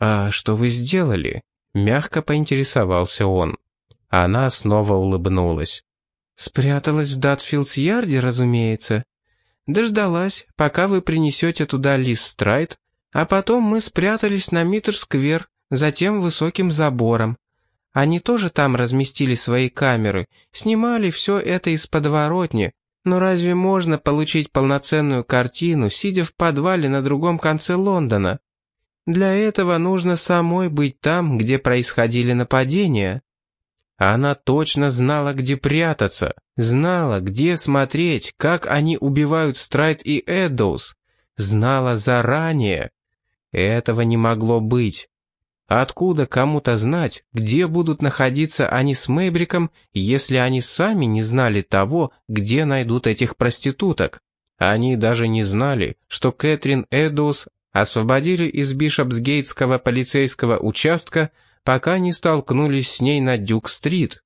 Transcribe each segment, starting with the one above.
«А что вы сделали?» — мягко поинтересовался он. Она снова улыбнулась. «Спряталась в Датфилдс-Ярде, разумеется. Дождалась, пока вы принесете туда лист Страйт, а потом мы спрятались на Миттер-сквер, затем высоким забором. Они тоже там разместили свои камеры, снимали все это из подворотни. Но разве можно получить полноценную картину, сидя в подвале на другом конце Лондона? Для этого нужно самой быть там, где происходили нападения. Она точно знала, где прятаться, знала, где смотреть, как они убивают Страйт и Эддоус, знала заранее. Этого не могло быть. Откуда кому-то знать, где будут находиться они с Мэйбриком, если они сами не знали того, где найдут этих проституток? Они даже не знали, что Кэтрин Эдоус освободили из Бишопсгейтского полицейского участка, пока не столкнулись с ней на Дюк-стрит.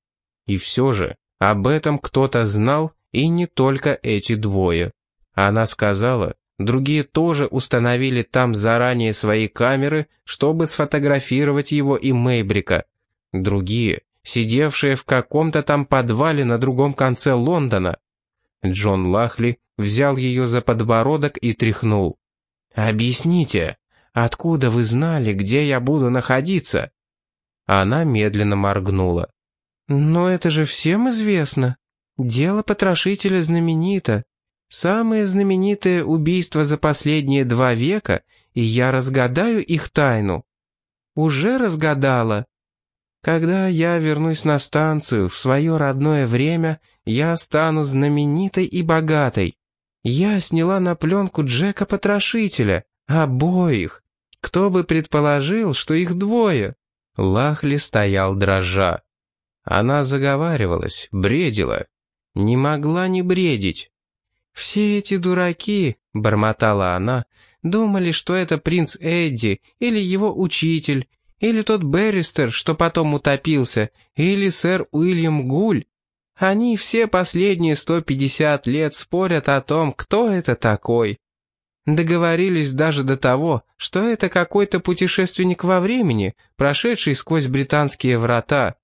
И все же, об этом кто-то знал, и не только эти двое. Она сказала, Другие тоже установили там заранее свои камеры, чтобы сфотографировать его и Мейбрика. Другие, сидевшие в каком-то там подвале на другом конце Лондона. Джон Лахли взял ее за подбородок и тряхнул. «Объясните, откуда вы знали, где я буду находиться?» Она медленно моргнула. «Но это же всем известно. Дело потрошителя знаменито. Самые знаменитые убийства за последние два века, и я разгадаю их тайну. Уже разгадала. Когда я вернусь на станцию в свое родное время, я стану знаменитой и богатой. Я сняла на пленку Джека-потрошителя, обоих. Кто бы предположил, что их двое? Лахли стоял дрожа. Она заговаривалась, бредила. Не могла не бредить. «Все эти дураки», — бормотала она, — «думали, что это принц Эдди, или его учитель, или тот Берристер, что потом утопился, или сэр Уильям Гуль. Они все последние 150 лет спорят о том, кто это такой. Договорились даже до того, что это какой-то путешественник во времени, прошедший сквозь британские врата.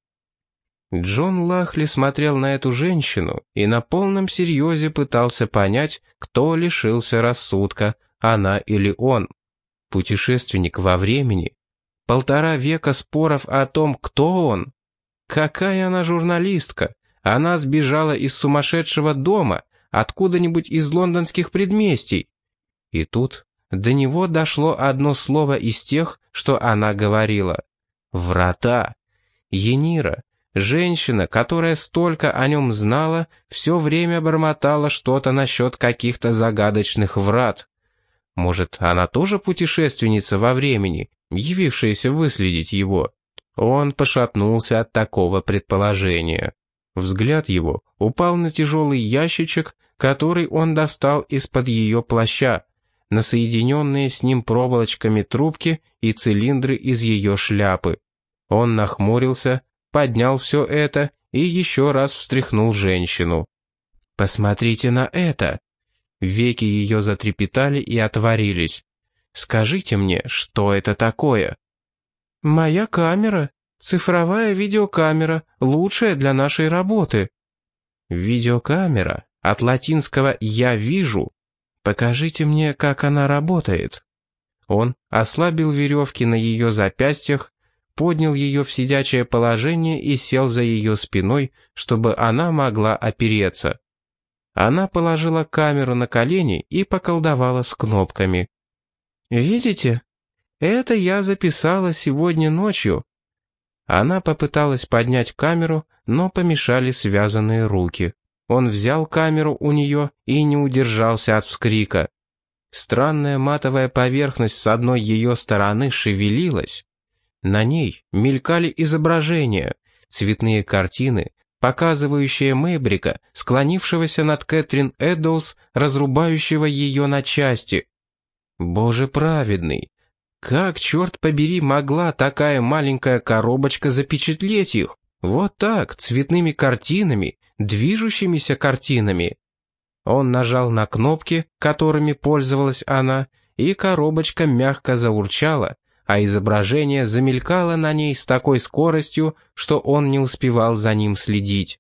Джон Лахли смотрел на эту женщину и на полном серьезе пытался понять, кто лишился рассудка, она или он. Путешественник во времени. Полтора века споров о том, кто он. Какая она журналистка? Она сбежала из сумасшедшего дома, откуда-нибудь из лондонских предместий. И тут до него дошло одно слово из тех, что она говорила. «Врата». Енира, Женщина, которая столько о нем знала, все время бормотала что-то насчет каких-то загадочных врат. Может, она тоже путешественница во времени, явившаяся выследить его? Он пошатнулся от такого предположения. Взгляд его упал на тяжелый ящичек, который он достал из-под ее плаща, на соединенные с ним проволочками трубки и цилиндры из ее шляпы. Он нахмурился, поднял все это и еще раз встряхнул женщину. «Посмотрите на это!» Веки ее затрепетали и отворились. «Скажите мне, что это такое?» «Моя камера. Цифровая видеокамера, лучшая для нашей работы». «Видеокамера? От латинского «я вижу». Покажите мне, как она работает». Он ослабил веревки на ее запястьях поднял ее в сидячее положение и сел за ее спиной, чтобы она могла опереться. Она положила камеру на колени и поколдовала с кнопками. «Видите? Это я записала сегодня ночью». Она попыталась поднять камеру, но помешали связанные руки. Он взял камеру у нее и не удержался от вскрика. Странная матовая поверхность с одной ее стороны шевелилась. На ней мелькали изображения, цветные картины, показывающие Мэбрика, склонившегося над Кэтрин Эддоус, разрубающего ее на части. Боже праведный! Как, черт побери, могла такая маленькая коробочка запечатлеть их? Вот так, цветными картинами, движущимися картинами. Он нажал на кнопки, которыми пользовалась она, и коробочка мягко заурчала, а изображение замелькало на ней с такой скоростью, что он не успевал за ним следить.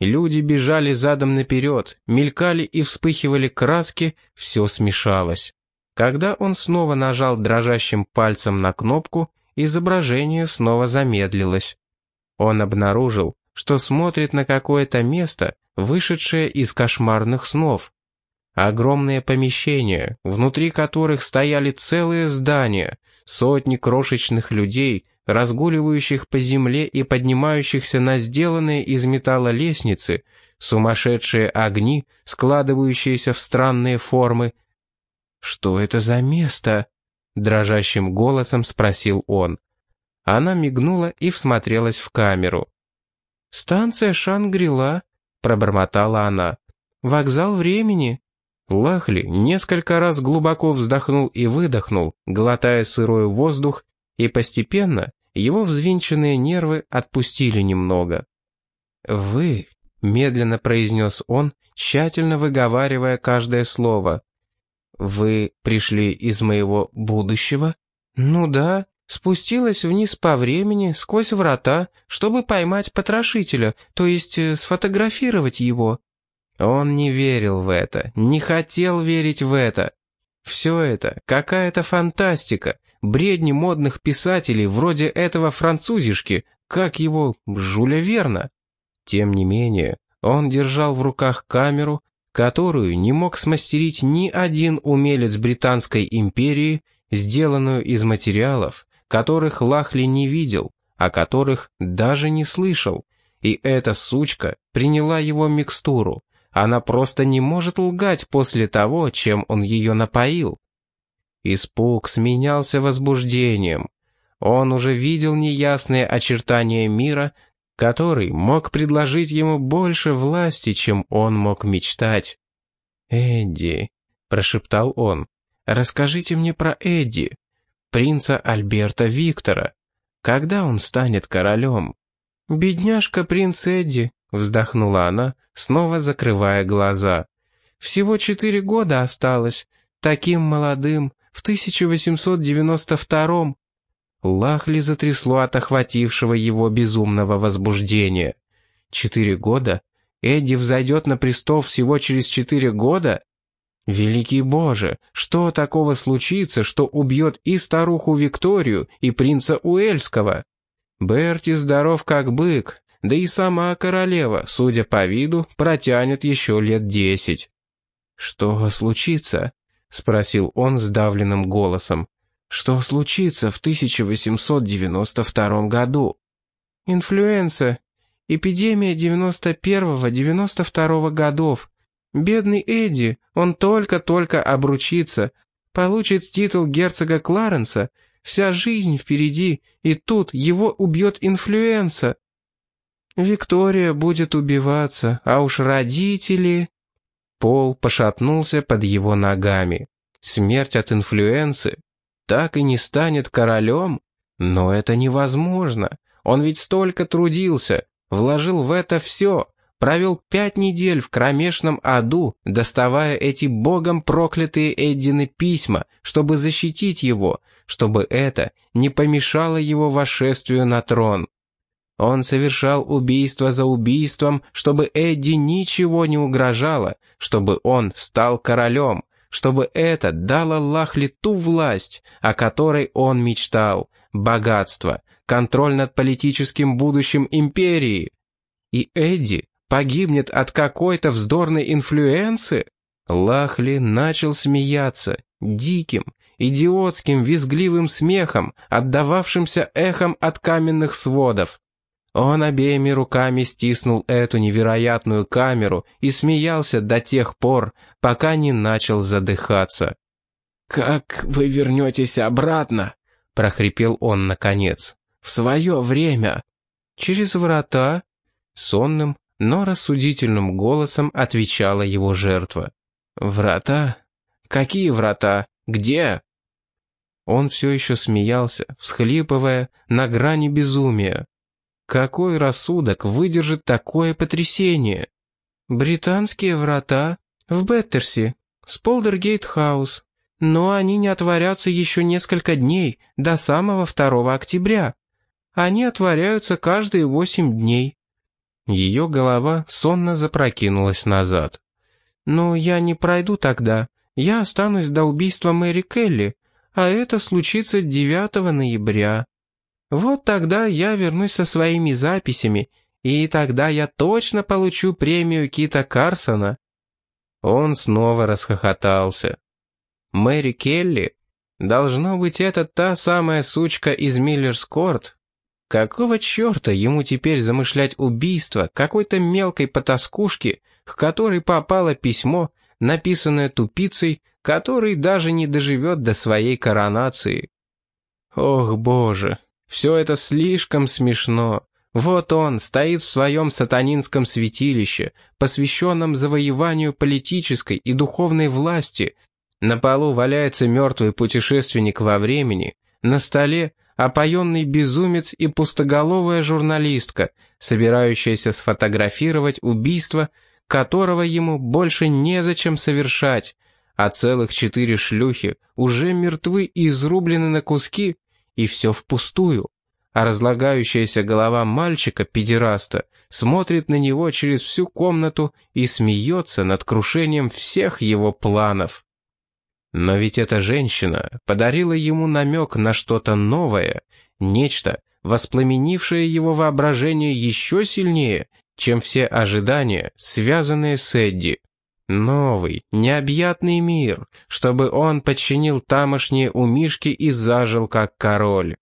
Люди бежали задом наперед, мелькали и вспыхивали краски, все смешалось. Когда он снова нажал дрожащим пальцем на кнопку, изображение снова замедлилось. Он обнаружил, что смотрит на какое-то место, вышедшее из кошмарных снов. Огромные помещения, внутри которых стояли целые здания, сотни крошечных людей, разгуливающих по земле и поднимающихся на сделанные из металла лестницы, сумасшедшие огни, складывающиеся в странные формы. «Что это за место?» — дрожащим голосом спросил он. Она мигнула и всмотрелась в камеру. «Станция Шангрила», — пробормотала она. «Вокзал времени». Лахли несколько раз глубоко вздохнул и выдохнул, глотая сырой воздух, и постепенно его взвинченные нервы отпустили немного. «Вы», — медленно произнес он, тщательно выговаривая каждое слово, «вы пришли из моего будущего?» «Ну да», спустилась вниз по времени, сквозь врата, чтобы поймать потрошителя, то есть э, сфотографировать его. Он не верил в это, не хотел верить в это. Все это какая-то фантастика, бредни модных писателей вроде этого французишки, как его, Жуля Верна. Тем не менее, он держал в руках камеру, которую не мог смастерить ни один умелец Британской империи, сделанную из материалов, которых Лахли не видел, о которых даже не слышал. И эта сучка приняла его микстуру. Она просто не может лгать после того, чем он ее напоил. Испуг сменялся возбуждением. Он уже видел неясные очертания мира, который мог предложить ему больше власти, чем он мог мечтать. «Эдди», — прошептал он, — «расскажите мне про Эдди» принца Альберта Виктора. Когда он станет королем? «Бедняжка принц Эдди», — вздохнула она, снова закрывая глаза. «Всего четыре года осталось, таким молодым, в 1892-м». Лахли затрясло от охватившего его безумного возбуждения. «Четыре года? Эдди взойдет на престол всего через четыре года?» Великий Боже, что такого случится, что убьет и старуху Викторию, и принца Уэльского? Берти здоров как бык, да и сама королева, судя по виду, протянет еще лет десять. «Что случится?» — спросил он сдавленным голосом. «Что случится в 1892 году?» «Инфлюенса. Эпидемия 91-92 годов. Бедный Эдди, он только-только обручится, получит титул герцога Кларенса, вся жизнь впереди, и тут его убьет инфлюенса. Виктория будет убиваться, а уж родители... Пол пошатнулся под его ногами. Смерть от инфлюенсы так и не станет королем? Но это невозможно. Он ведь столько трудился, вложил в это все, провел пять недель в кромешном аду, доставая эти богом проклятые Эддины письма, чтобы защитить его, чтобы это не помешало его вошествию на трон. Он совершал убийство за убийством, чтобы Эдди ничего не угрожало, чтобы он стал королем, чтобы это дало Лахли ту власть, о которой он мечтал, богатство, контроль над политическим будущим империи. И Эдди погибнет от какой-то вздорной инфлюенции? Лахли начал смеяться, диким, идиотским, визгливым смехом, отдававшимся эхом от каменных сводов. Он обеими руками стиснул эту невероятную камеру и смеялся до тех пор, пока не начал задыхаться. «Как вы вернетесь обратно?» — прохрипел он наконец. «В свое время!» «Через врата?» Сонным, но рассудительным голосом отвечала его жертва. «Врата? Какие врата? Где?» Он все еще смеялся, всхлипывая, на грани безумия. Какой рассудок выдержит такое потрясение? «Британские врата? В Беттерси. Сполдергейт-хаус. но они не отворятся еще несколько дней, до самого 2 октября. Они отворяются каждые восемь дней». Ее голова сонно запрокинулась назад. «Но я не пройду тогда. Я останусь до убийства Мэри Келли, а это случится 9 ноября. Вот тогда я вернусь со своими записями, и тогда я точно получу премию Кита Карсона». Он снова расхохотался. Мэри Келли? Должно быть, это та самая сучка из Миллерскорт. Какого черта ему теперь замышлять убийство какой-то мелкой потаскушки, к которой попало письмо, написанное тупицей, который даже не доживет до своей коронации? Ох, боже, все это слишком смешно. Вот он стоит в своем сатанинском святилище, посвященном завоеванию политической и духовной власти, на полу валяется мертвый путешественник во времени, на столе опоенный безумец и пустоголовая журналистка, собирающаяся сфотографировать убийство, которого ему больше незачем совершать, а целых четыре шлюхи уже мертвы и изрублены на куски, и все впустую. А разлагающаяся голова мальчика-педераста смотрит на него через всю комнату и смеется над крушением всех его планов. Но ведь эта женщина подарила ему намек на что-то новое, нечто, воспламенившее его воображение еще сильнее, чем все ожидания, связанные с Эдди. Новый, необъятный мир, чтобы он подчинил тамошние умишки и зажил как король.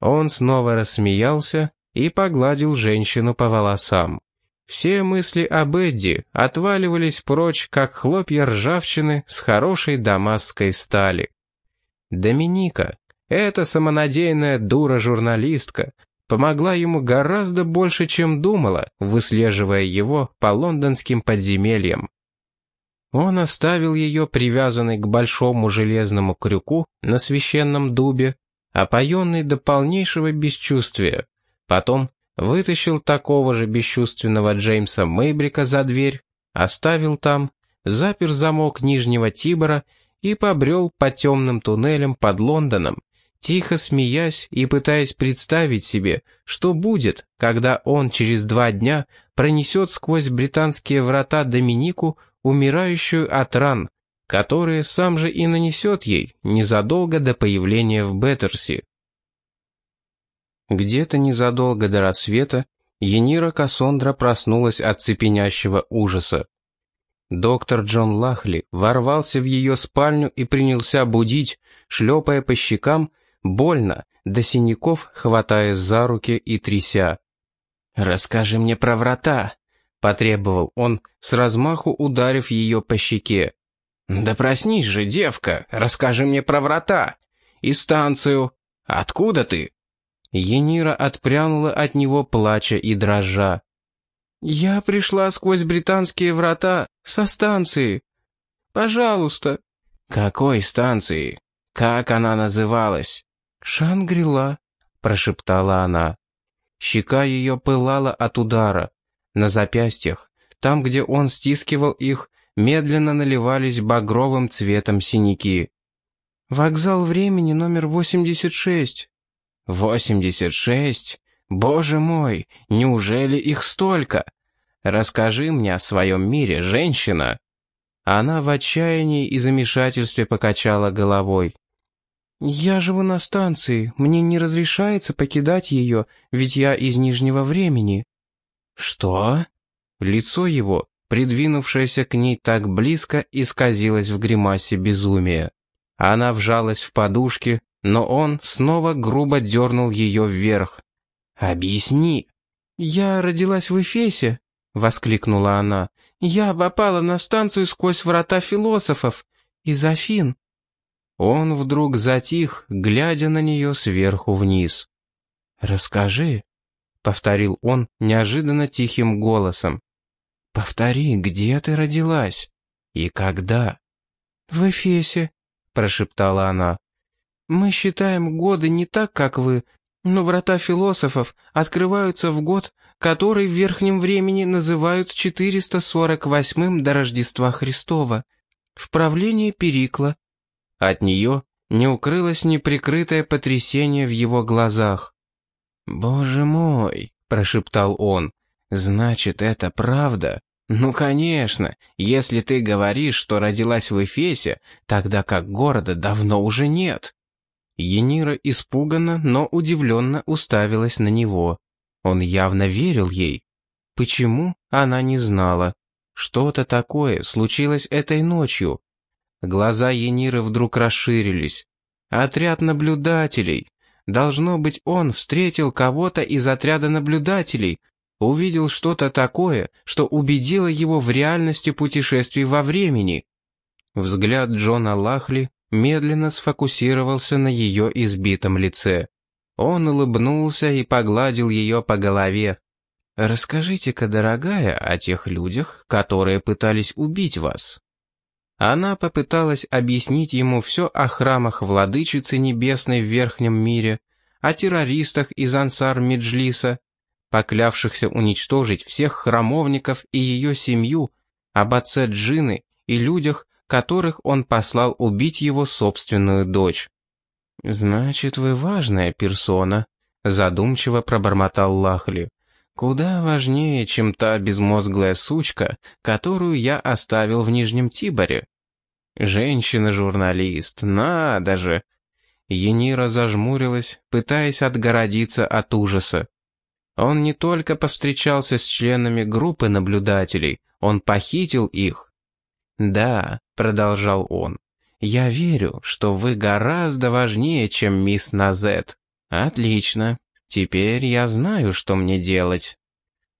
Он снова рассмеялся и погладил женщину по волосам. Все мысли об Эдди отваливались прочь, как хлопья ржавчины с хорошей дамасской стали. Доминика, эта самонадеянная дура-журналистка, помогла ему гораздо больше, чем думала, выслеживая его по лондонским подземельям. Он оставил ее привязанной к большому железному крюку на священном дубе, опоенной до полнейшего бесчувствия. Потом вытащил такого же бесчувственного Джеймса Мейбрика за дверь, оставил там, запер замок Нижнего Тибора и побрел по темным туннелям под Лондоном, тихо смеясь и пытаясь представить себе, что будет, когда он через два дня пронесет сквозь британские врата Доминику, умирающую от ран, которые сам же и нанесет ей незадолго до появления в Беттерси. Где-то незадолго до рассвета Енира Кассандра проснулась от цепенящего ужаса. Доктор Джон Лахли ворвался в ее спальню и принялся будить, шлепая по щекам, больно, до синяков, хватая за руки и тряся. «Расскажи мне про врата», — потребовал он, с размаху ударив ее по щеке. «Да проснись же, девка, расскажи мне про врата. И станцию. Откуда ты?» Енира отпрянула от него, плача и дрожа. «Я пришла сквозь британские врата, со станции. Пожалуйста». «Какой станции? Как она называлась?» «Шангрила», — прошептала она. Щека ее пылала от удара. На запястьях, там, где он стискивал их, медленно наливались багровым цветом синяки. «Вокзал времени номер восемьдесят шесть». «Восемьдесят шесть? Боже мой, неужели их столько? Расскажи мне о своем мире, женщина!» Она в отчаянии и замешательстве покачала головой. «Я живу на станции, мне не разрешается покидать ее, ведь я из Нижнего времени». «Что?» Лицо его, придвинувшееся к ней так близко, исказилось в гримасе безумия. Она вжалась в подушки, но он снова грубо дернул ее вверх. «Объясни». «Я родилась в Эфесе», — воскликнула она. «Я попала на станцию сквозь врата философов. Из Афин». Он вдруг затих, глядя на нее сверху вниз. «Расскажи», — повторил он неожиданно тихим голосом. «Повтори, где ты родилась? И когда?» «В Эфесе», — прошептала она. Мы считаем годы не так, как вы, но врата философов открываются в год, который в верхнем времени называют 448-м до Рождества Христова, в правлении Перикла. От нее не укрылось неприкрытое потрясение в его глазах. «Боже мой!» — прошептал он. «Значит, это правда?» «Ну, конечно, если ты говоришь, что родилась в Эфесе, тогда как города давно уже нет». Енира испуганно, но удивленно уставилась на него. Он явно верил ей. Почему, она не знала. Что-то такое случилось этой ночью. Глаза Ениры вдруг расширились. Отряд наблюдателей. Должно быть, он встретил кого-то из отряда наблюдателей, увидел что-то такое, что убедило его в реальности путешествий во времени. Взгляд Джона Лахли медленно сфокусировался на ее избитом лице. Он улыбнулся и погладил ее по голове. «Расскажите-ка, дорогая, о тех людях, которые пытались убить вас». Она попыталась объяснить ему все о храмах Владычицы Небесной в Верхнем мире, о террористах из Ансар Меджлиса, поклявшихся уничтожить всех храмовников и ее семью, об отце Джины и людях, которых он послал убить его собственную дочь. «Значит, вы важная персона», — задумчиво пробормотал Лахли. «Куда важнее, чем та безмозглая сучка, которую я оставил в Нижнем Тиборе». «Женщина-журналист, надо же!» Енира зажмурилась, пытаясь отгородиться от ужаса. Он не только повстречался с членами группы наблюдателей, он похитил их. «Да», — продолжал он, — «я верю, что вы гораздо важнее, чем мисс Назет. Отлично. Теперь я знаю, что мне делать.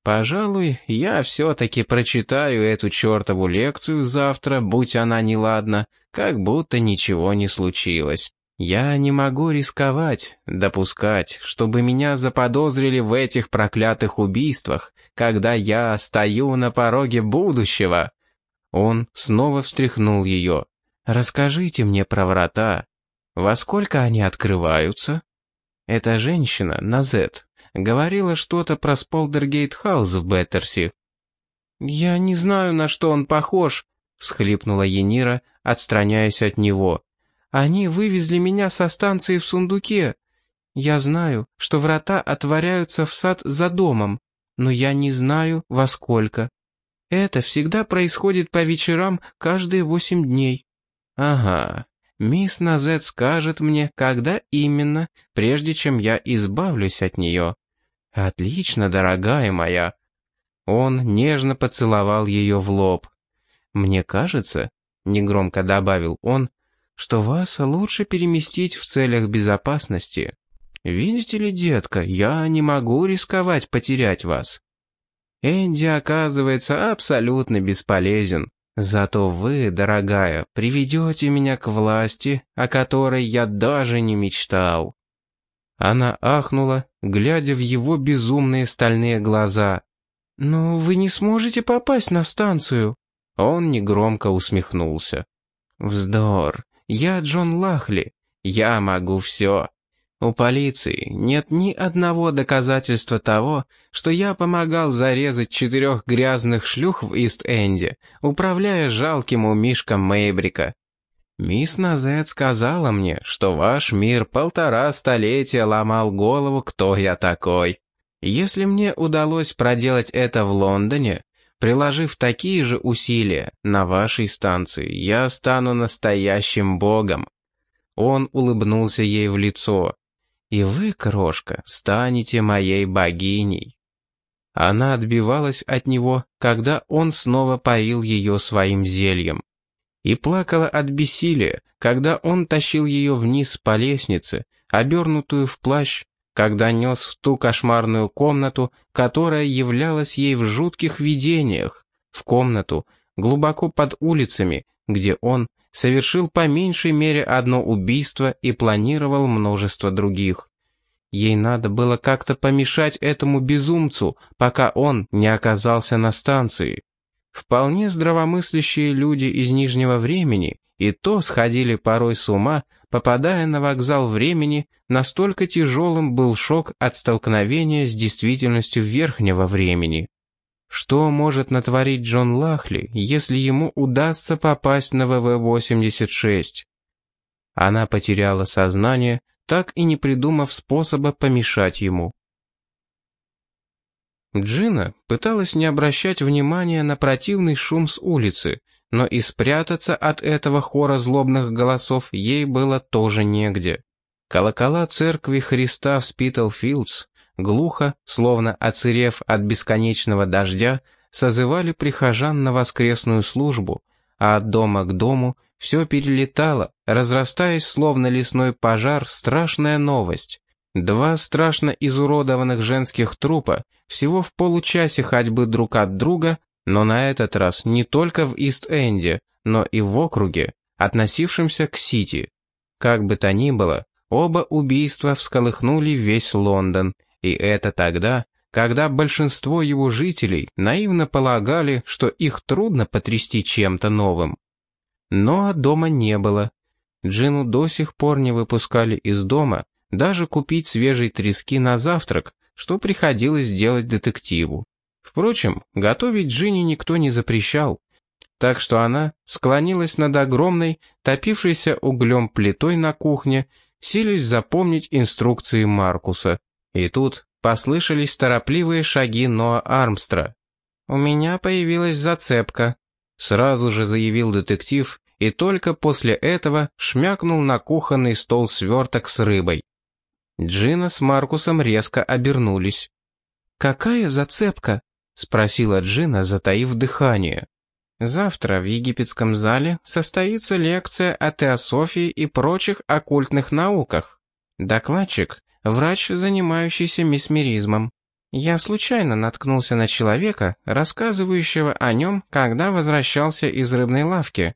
Пожалуй, я все-таки прочитаю эту чертову лекцию завтра, будь она неладна, как будто ничего не случилось. Я не могу рисковать, допускать, чтобы меня заподозрили в этих проклятых убийствах, когда я стою на пороге будущего. Он снова встряхнул ее. «Расскажите мне про врата. Во сколько они открываются?» Эта женщина, Назет, говорила что-то про Сполдергейт-хаус в Беттерси. «Я не знаю, на что он похож», — всхлипнула Енира, отстраняясь от него. Они вывезли меня со станции в сундуке. Я знаю, что врата отворяются в сад за домом, но я не знаю, во сколько. Это всегда происходит по вечерам каждые восемь дней. Ага, мисс Назет скажет мне, когда именно, прежде чем я избавлюсь от нее. Отлично, дорогая моя. Он нежно поцеловал ее в лоб. Мне кажется, негромко добавил он, что вас лучше переместить в целях безопасности. Видите ли, детка, я не могу рисковать потерять вас. Энди оказывается абсолютно бесполезен. Зато вы, дорогая, приведете меня к власти, о которой я даже не мечтал». Она ахнула, глядя в его безумные стальные глаза. «Но вы не сможете попасть на станцию». Он негромко усмехнулся. «Вздор. Я Джон Лахли. Я могу все. У полиции нет ни одного доказательства того, что я помогал зарезать четырех грязных шлюх в Ист-Энде, управляя жалким умишком Мейбрика. Мисс Назет сказала мне, что ваш мир полтора столетия ломал голову, кто я такой. Если мне удалось проделать это в Лондоне, Приложив такие же усилия на вашей станции, я стану настоящим богом». Он улыбнулся ей в лицо. «И вы, крошка, станете моей богиней». Она отбивалась от него, когда он снова поил ее своим зельем. И плакала от бессилия, когда он тащил ее вниз по лестнице, обернутую в плащ, когда нес в ту кошмарную комнату, которая являлась ей в жутких видениях, в комнату, глубоко под улицами, где он совершил по меньшей мере одно убийство и планировал множество других. Ей надо было как-то помешать этому безумцу, пока он не оказался на станции. Вполне здравомыслящие люди из Нижнего времени и то сходили порой с ума, попадая на вокзал времени, настолько тяжелым был шок от столкновения с действительностью верхнего времени. Что может натворить Джон Лахли, если ему удастся попасть на ВВ-86? Она потеряла сознание, так и не придумав способа помешать ему. Джина пыталась не обращать внимания на противный шум с улицы, но и спрятаться от этого хора злобных голосов ей было тоже негде. Колокола церкви Христа в Спитлфилдс глухо, словно оцерев от бесконечного дождя, созывали прихожан на воскресную службу, а от дома к дому все перелетало, разрастаясь словно лесной пожар, страшная новость. Два страшно изуродованных женских трупа всего в получасе ходьбы друг от друга, но на этот раз не только в Ист-Энде, но и в округе, относившемся к Сити. Как бы то ни было, оба убийства всколыхнули весь Лондон, и это тогда, когда большинство его жителей наивно полагали, что их трудно потрясти чем-то новым. Но дома не было. Джину до сих пор не выпускали из дома, даже купить свежей трески на завтрак, что приходилось делать детективу. Впрочем, готовить Джинни никто не запрещал, так что она склонилась над огромной, топившейся углем плитой на кухне, силясь запомнить инструкции Маркуса. И тут послышались торопливые шаги Ноа Армстра. «У меня появилась зацепка», — сразу же заявил детектив, и только после этого шмякнул на кухонный стол сверток с рыбой. Джина с Маркусом резко обернулись. «Какая зацепка?» — спросила Джина, затаив дыхание. «Завтра в египетском зале состоится лекция о теософии и прочих оккультных науках. Докладчик — врач, занимающийся месмеризмом. Я случайно наткнулся на человека, рассказывающего о нем, когда возвращался из рыбной лавки.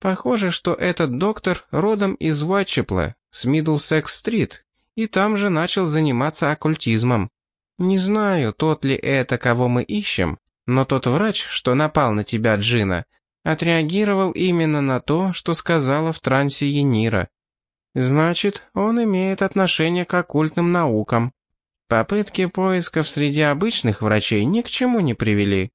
Похоже, что этот доктор родом из Уайтчепла, с Миддлсекс-стрит, и там же начал заниматься оккультизмом. Не знаю, тот ли это, кого мы ищем, но тот врач, что напал на тебя, Джина, отреагировал именно на то, что сказала в трансе Енира. Значит, он имеет отношение к оккультным наукам. Попытки поисков среди обычных врачей ни к чему не привели.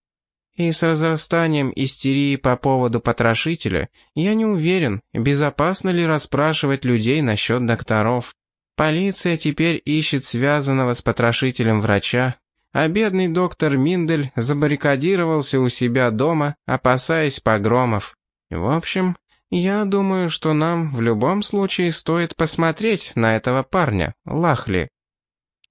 И с разрастанием истерии по поводу потрошителя я не уверен, безопасно ли расспрашивать людей насчет докторов. Полиция теперь ищет связанного с потрошителем врача, а бедный доктор Миндель забаррикадировался у себя дома, опасаясь погромов. В общем, я думаю, что нам в любом случае стоит посмотреть на этого парня, Лахли.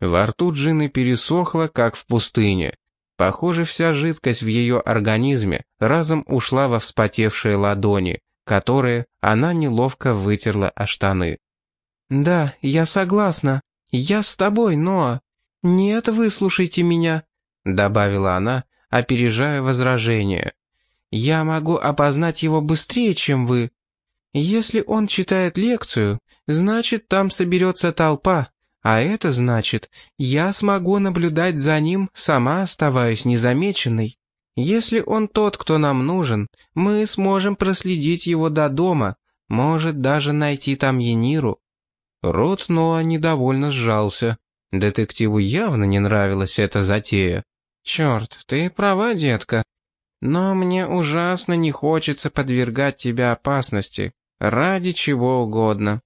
Во рту Джины пересохло, как в пустыне. Похоже, вся жидкость в ее организме разом ушла во вспотевшие ладони, которые она неловко вытерла о штаны. «Да, я согласна. Я с тобой, Ноа. Нет, выслушайте меня», — добавила она, опережая возражение. «Я могу опознать его быстрее, чем вы. Если он читает лекцию, значит, там соберется толпа, а это значит, я смогу наблюдать за ним, сама оставаясь незамеченной. Если он тот, кто нам нужен, мы сможем проследить его до дома, может даже найти там Ениру. Рот Ноа недовольно сжался. Детективу явно не нравилась эта затея. «Черт, ты права, детка. Но мне ужасно не хочется подвергать тебя опасности. Ради чего угодно».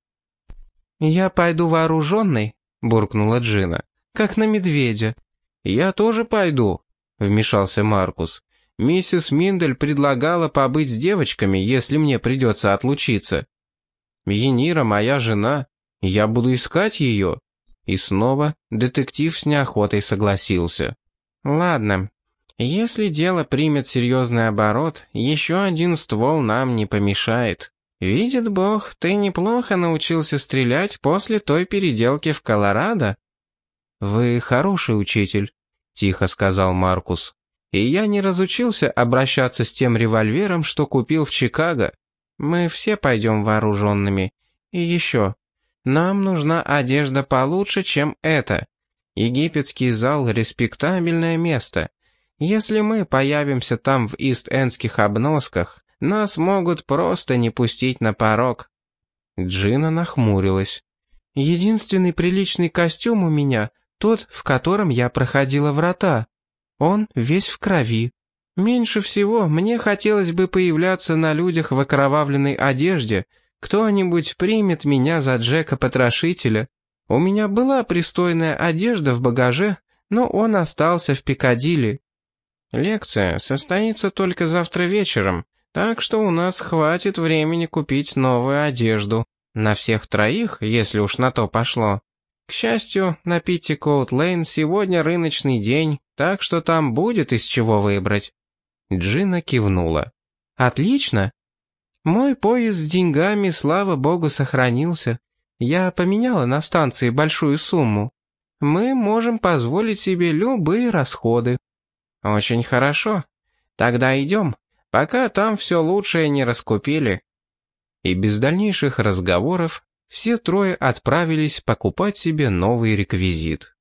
«Я пойду вооруженный», — буркнула Джина, — «как на медведя». «Я тоже пойду», — вмешался Маркус. «Миссис Миндель предлагала побыть с девочками, если мне придется отлучиться. Енира моя жена, я буду искать ее». И снова детектив с неохотой согласился. «Ладно, если дело примет серьезный оборот, еще один ствол нам не помешает. Видит Бог, ты неплохо научился стрелять после той переделки в Колорадо». «Вы хороший учитель», — тихо сказал Маркус. «И я не разучился обращаться с тем револьвером, что купил в Чикаго. Мы все пойдем вооруженными. И еще, нам нужна одежда получше, чем эта. Египетский зал — респектабельное место. Если мы появимся там в ист-эндских обносках, нас могут просто не пустить на порог». Джина нахмурилась. «Единственный приличный костюм у меня — тот, в котором я проходила врата. Он весь в крови. Меньше всего мне хотелось бы появляться на людях в окровавленной одежде, Кто-нибудь примет меня за Джека-потрошителя. У меня была пристойная одежда в багаже, но он остался в Пикадилли. Лекция состоится только завтра вечером, так что у нас хватит времени купить новую одежду. На всех троих, если уж на то пошло. К счастью, на Питти Коут Лейн сегодня рыночный день, так что там будет из чего выбрать». Джина кивнула. «Отлично. Мой пояс с деньгами, слава богу, сохранился. Я поменяла на станции большую сумму. Мы можем позволить себе любые расходы». «Очень хорошо. Тогда идем, пока там все лучшее не раскупили». И без дальнейших разговоров все трое отправились покупать себе новый реквизит.